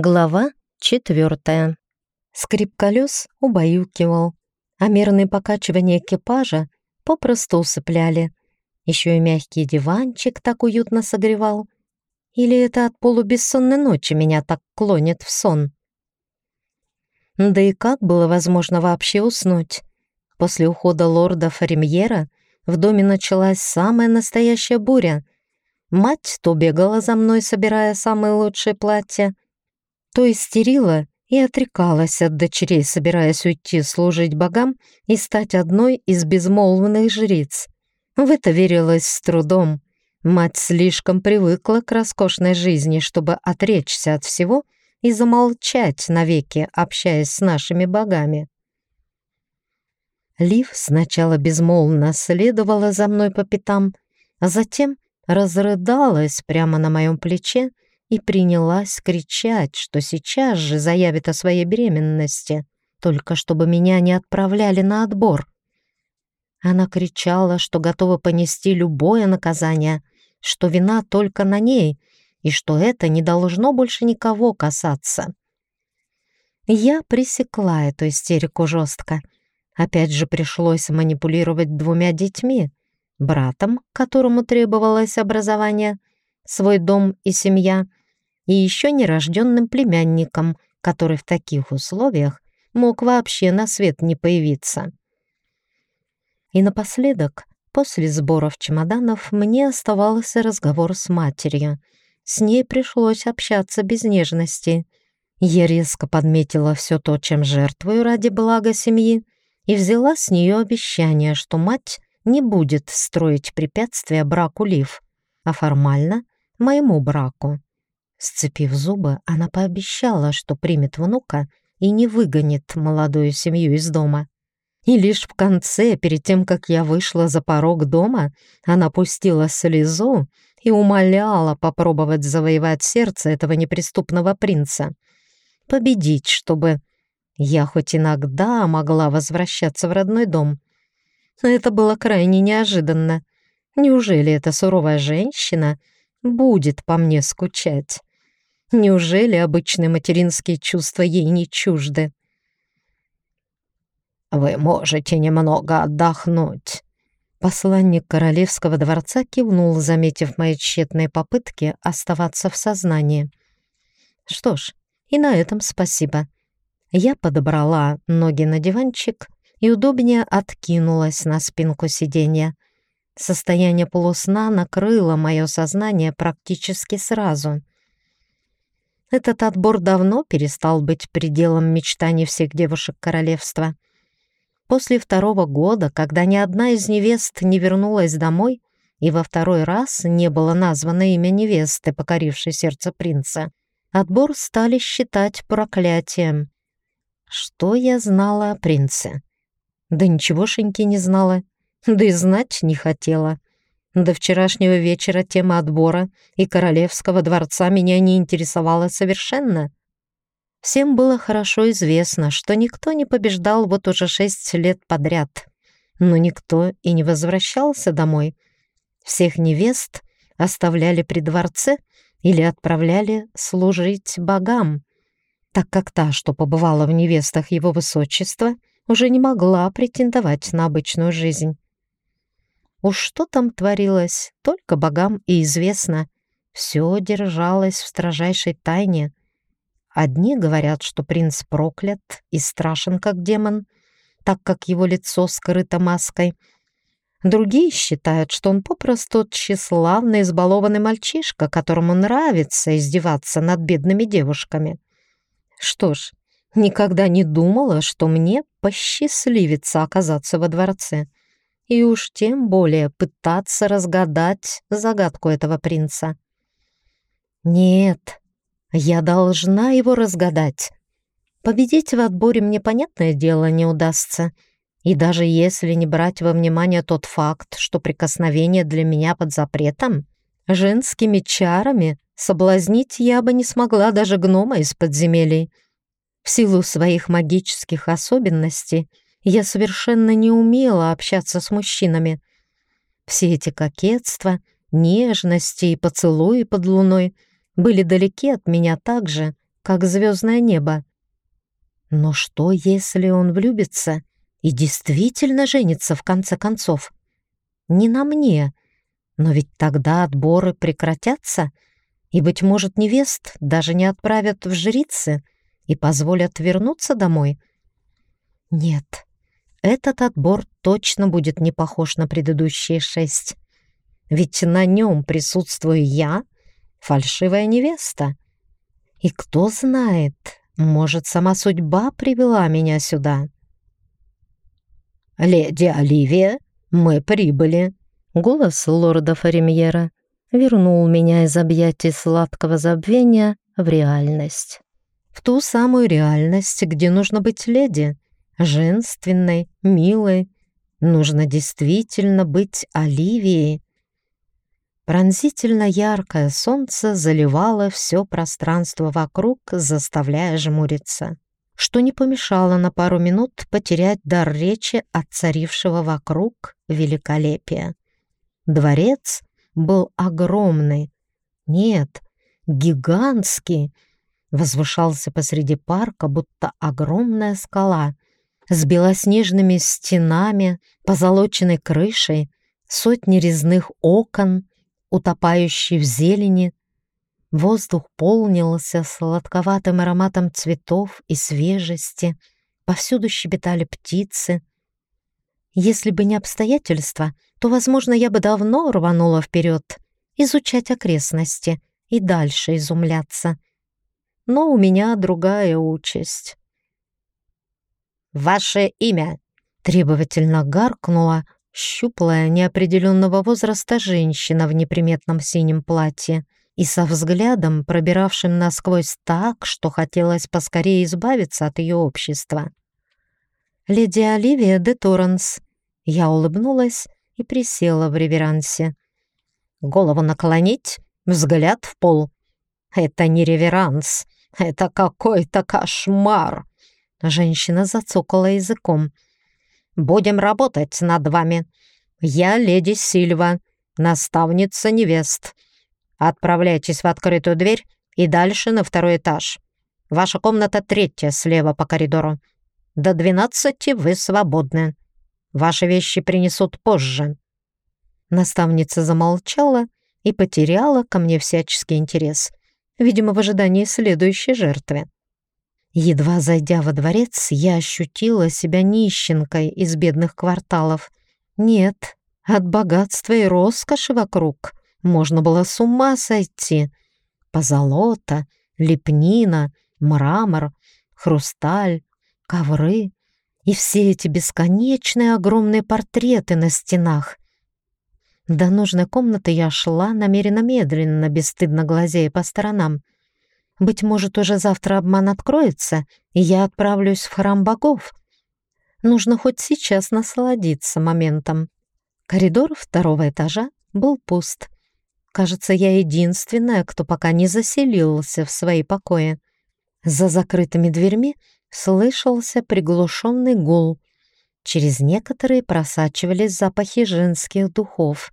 Глава четвертая. Скрип колес убаюкивал, а мерные покачивания экипажа попросту усыпляли. Еще и мягкий диванчик так уютно согревал. Или это от полубессонной ночи меня так клонит в сон? Да и как было возможно вообще уснуть? После ухода лорда Фаремьера в доме началась самая настоящая буря. Мать то бегала за мной, собирая самые лучшие платья, то истерила и отрекалась от дочерей, собираясь уйти служить богам и стать одной из безмолвных жриц. В это верилось с трудом. Мать слишком привыкла к роскошной жизни, чтобы отречься от всего и замолчать навеки, общаясь с нашими богами. Лив сначала безмолвно следовала за мной по пятам, а затем разрыдалась прямо на моем плече и принялась кричать, что сейчас же заявит о своей беременности, только чтобы меня не отправляли на отбор. Она кричала, что готова понести любое наказание, что вина только на ней и что это не должно больше никого касаться. Я пресекла эту истерику жестко. Опять же пришлось манипулировать двумя детьми, братом, которому требовалось образование, свой дом и семья — и еще нерожденным племянником, который в таких условиях мог вообще на свет не появиться. И напоследок, после сборов чемоданов, мне оставался разговор с матерью. С ней пришлось общаться без нежности. Я резко подметила все то, чем жертвую ради блага семьи, и взяла с нее обещание, что мать не будет строить препятствия браку Лив, а формально — моему браку. Сцепив зубы, она пообещала, что примет внука и не выгонит молодую семью из дома. И лишь в конце, перед тем, как я вышла за порог дома, она пустила слезу и умоляла попробовать завоевать сердце этого неприступного принца. Победить, чтобы я хоть иногда могла возвращаться в родной дом. Это было крайне неожиданно. Неужели эта суровая женщина будет по мне скучать? Неужели обычные материнские чувства ей не чужды? «Вы можете немного отдохнуть». Посланник королевского дворца кивнул, заметив мои тщетные попытки оставаться в сознании. Что ж, и на этом спасибо. Я подобрала ноги на диванчик и удобнее откинулась на спинку сиденья. Состояние полусна накрыло мое сознание практически сразу — этот отбор давно перестал быть пределом мечтаний всех девушек королевства. После второго года, когда ни одна из невест не вернулась домой, и во второй раз не было названо имя невесты, покорившей сердце принца, отбор стали считать проклятием. Что я знала о принце? Да ничегошеньки не знала, да и знать не хотела. До вчерашнего вечера тема отбора и королевского дворца меня не интересовала совершенно. Всем было хорошо известно, что никто не побеждал вот уже шесть лет подряд. Но никто и не возвращался домой. Всех невест оставляли при дворце или отправляли служить богам, так как та, что побывала в невестах его высочества, уже не могла претендовать на обычную жизнь. Уж что там творилось, только богам и известно. Все держалось в строжайшей тайне. Одни говорят, что принц проклят и страшен, как демон, так как его лицо скрыто маской. Другие считают, что он попросту тщеславный, избалованный мальчишка, которому нравится издеваться над бедными девушками. Что ж, никогда не думала, что мне посчастливится оказаться во дворце и уж тем более пытаться разгадать загадку этого принца. Нет, я должна его разгадать. Победить в отборе мне, понятное дело, не удастся. И даже если не брать во внимание тот факт, что прикосновение для меня под запретом, женскими чарами соблазнить я бы не смогла даже гнома из подземелий. В силу своих магических особенностей — я совершенно не умела общаться с мужчинами. Все эти кокетства, нежности и поцелуи под луной были далеки от меня так же, как звездное небо. Но что, если он влюбится и действительно женится в конце концов? Не на мне, но ведь тогда отборы прекратятся, и, быть может, невест даже не отправят в жрицы и позволят вернуться домой. Нет, этот отбор точно будет не похож на предыдущие шесть. Ведь на нем присутствую я, фальшивая невеста. И кто знает, может, сама судьба привела меня сюда. «Леди Оливия, мы прибыли!» Голос лорда Фаремьера вернул меня из объятий сладкого забвения в реальность. В ту самую реальность, где нужно быть леди — женственной, милой. Нужно действительно быть Оливией. Пронзительно яркое солнце заливало все пространство вокруг, заставляя жмуриться, что не помешало на пару минут потерять дар речи от царившего вокруг великолепия. Дворец был огромный. Нет, гигантский. Возвышался посреди парка, будто огромная скала — с белоснежными стенами, позолоченной крышей, сотни резных окон, утопающий в зелени. Воздух полнился сладковатым ароматом цветов и свежести, повсюду щебетали птицы. Если бы не обстоятельства, то, возможно, я бы давно рванула вперед, изучать окрестности и дальше изумляться. Но у меня другая участь. «Ваше имя?» Требовательно гаркнула щуплая неопределенного возраста женщина в неприметном синем платье и со взглядом, пробиравшим насквозь так, что хотелось поскорее избавиться от ее общества. «Леди Оливия де Торренс». Я улыбнулась и присела в реверансе. «Голову наклонить, взгляд в пол. Это не реверанс, это какой-то кошмар!» Женщина зацокала языком. «Будем работать над вами. Я леди Сильва, наставница невест. Отправляйтесь в открытую дверь и дальше на второй этаж. Ваша комната третья слева по коридору. До двенадцати вы свободны. Ваши вещи принесут позже». Наставница замолчала и потеряла ко мне всяческий интерес, видимо, в ожидании следующей жертвы. Едва зайдя во дворец, я ощутила себя нищенкой из бедных кварталов. Нет, от богатства и роскоши вокруг можно было с ума сойти. Позолота, лепнина, мрамор, хрусталь, ковры и все эти бесконечные огромные портреты на стенах. До нужной комнаты я шла намеренно медленно, бесстыдно глазея по сторонам — быть может, уже завтра обман откроется, и я отправлюсь в храм богов. Нужно хоть сейчас насладиться моментом. Коридор второго этажа был пуст. Кажется, я единственная, кто пока не заселился в свои покои. За закрытыми дверьми слышался приглушенный гул. Через некоторые просачивались запахи женских духов.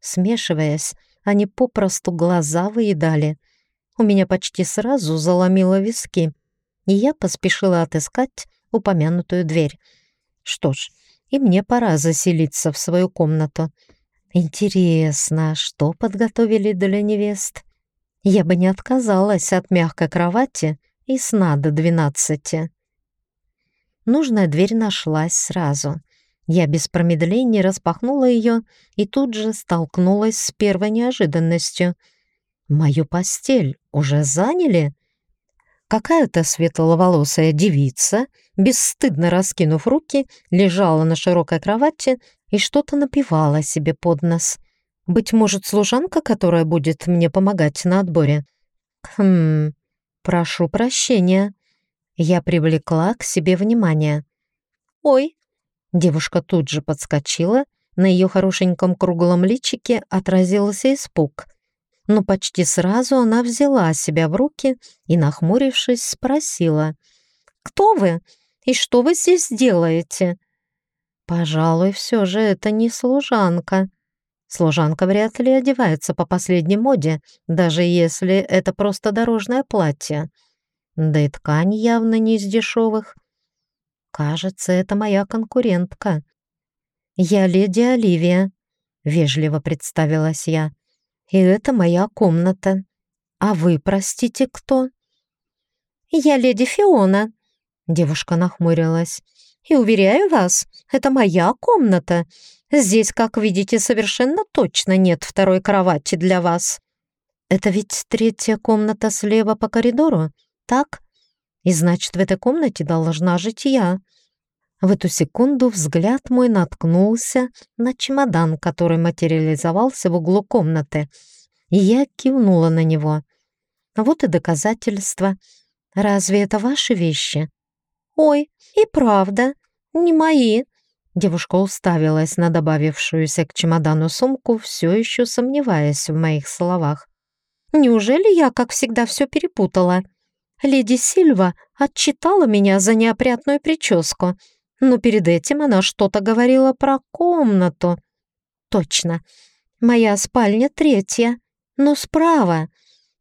Смешиваясь, они попросту глаза выедали — у меня почти сразу заломило виски, и я поспешила отыскать упомянутую дверь. Что ж, и мне пора заселиться в свою комнату. Интересно, что подготовили для невест? Я бы не отказалась от мягкой кровати и сна до двенадцати. Нужная дверь нашлась сразу. Я без промедления распахнула ее и тут же столкнулась с первой неожиданностью — Мою постель уже заняли? Какая-то светловолосая девица, бесстыдно раскинув руки, лежала на широкой кровати и что-то напевала себе под нос. Быть может, служанка, которая будет мне помогать на отборе? Хм, прошу прощения. Я привлекла к себе внимание. Ой, девушка тут же подскочила, на ее хорошеньком круглом личике отразился испуг но почти сразу она взяла себя в руки и, нахмурившись, спросила, «Кто вы и что вы здесь делаете?» «Пожалуй, все же это не служанка. Служанка вряд ли одевается по последней моде, даже если это просто дорожное платье. да и ткань явно не из дешевых. Кажется, это моя конкурентка. «Я леди Оливия», — вежливо представилась я. «И это моя комната. А вы, простите, кто?» «Я леди Фиона», — девушка нахмурилась. «И уверяю вас, это моя комната. Здесь, как видите, совершенно точно нет второй кровати для вас». «Это ведь третья комната слева по коридору, так? И значит, в этой комнате должна жить я». В эту секунду взгляд мой наткнулся на чемодан, который материализовался в углу комнаты, и я кивнула на него. Вот и доказательства. Разве это ваши вещи? Ой, и правда, не мои. Девушка уставилась на добавившуюся к чемодану сумку, все еще сомневаясь в моих словах. Неужели я, как всегда, все перепутала? Леди Сильва отчитала меня за неопрятную прическу, но перед этим она что-то говорила про комнату. Точно, моя спальня третья, но справа.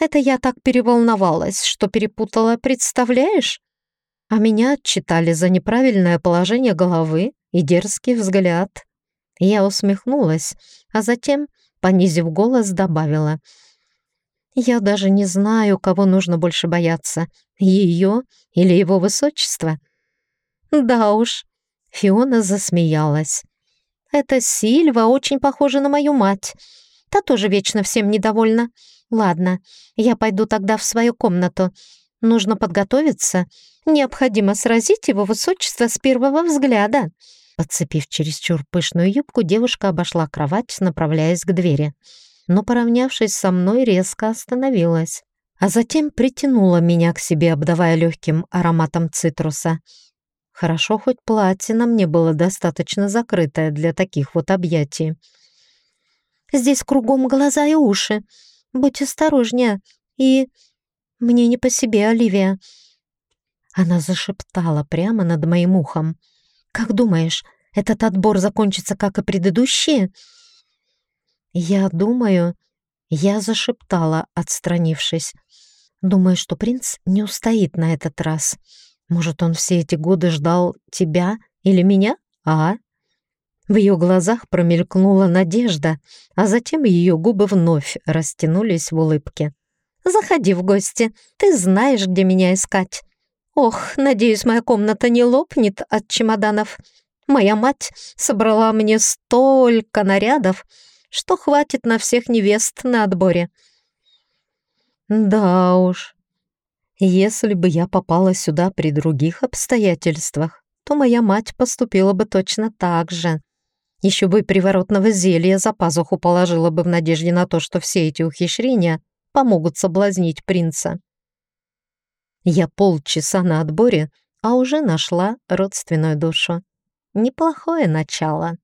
Это я так переволновалась, что перепутала, представляешь? А меня отчитали за неправильное положение головы и дерзкий взгляд. Я усмехнулась, а затем, понизив голос, добавила. «Я даже не знаю, кого нужно больше бояться, ее или его высочество». «Да уж», — Фиона засмеялась. «Эта Сильва очень похожа на мою мать. Та тоже вечно всем недовольна. Ладно, я пойду тогда в свою комнату. Нужно подготовиться. Необходимо сразить его высочество с первого взгляда». Подцепив чересчур пышную юбку, девушка обошла кровать, направляясь к двери. Но, поравнявшись со мной, резко остановилась. А затем притянула меня к себе, обдавая легким ароматом цитруса. Хорошо, хоть платье на мне было достаточно закрытое для таких вот объятий. «Здесь кругом глаза и уши. Будь осторожнее. И мне не по себе, Оливия». Она зашептала прямо над моим ухом. «Как думаешь, этот отбор закончится, как и предыдущие?» «Я думаю...» Я зашептала, отстранившись. «Думаю, что принц не устоит на этот раз. Может, он все эти годы ждал тебя или меня, а?» В ее глазах промелькнула надежда, а затем ее губы вновь растянулись в улыбке. «Заходи в гости, ты знаешь, где меня искать. Ох, надеюсь, моя комната не лопнет от чемоданов. Моя мать собрала мне столько нарядов, что хватит на всех невест на отборе». «Да уж, если бы я попала сюда при других обстоятельствах, то моя мать поступила бы точно так же. Еще бы приворотного зелья за пазуху положила бы в надежде на то, что все эти ухищрения помогут соблазнить принца. Я полчаса на отборе, а уже нашла родственную душу. Неплохое начало.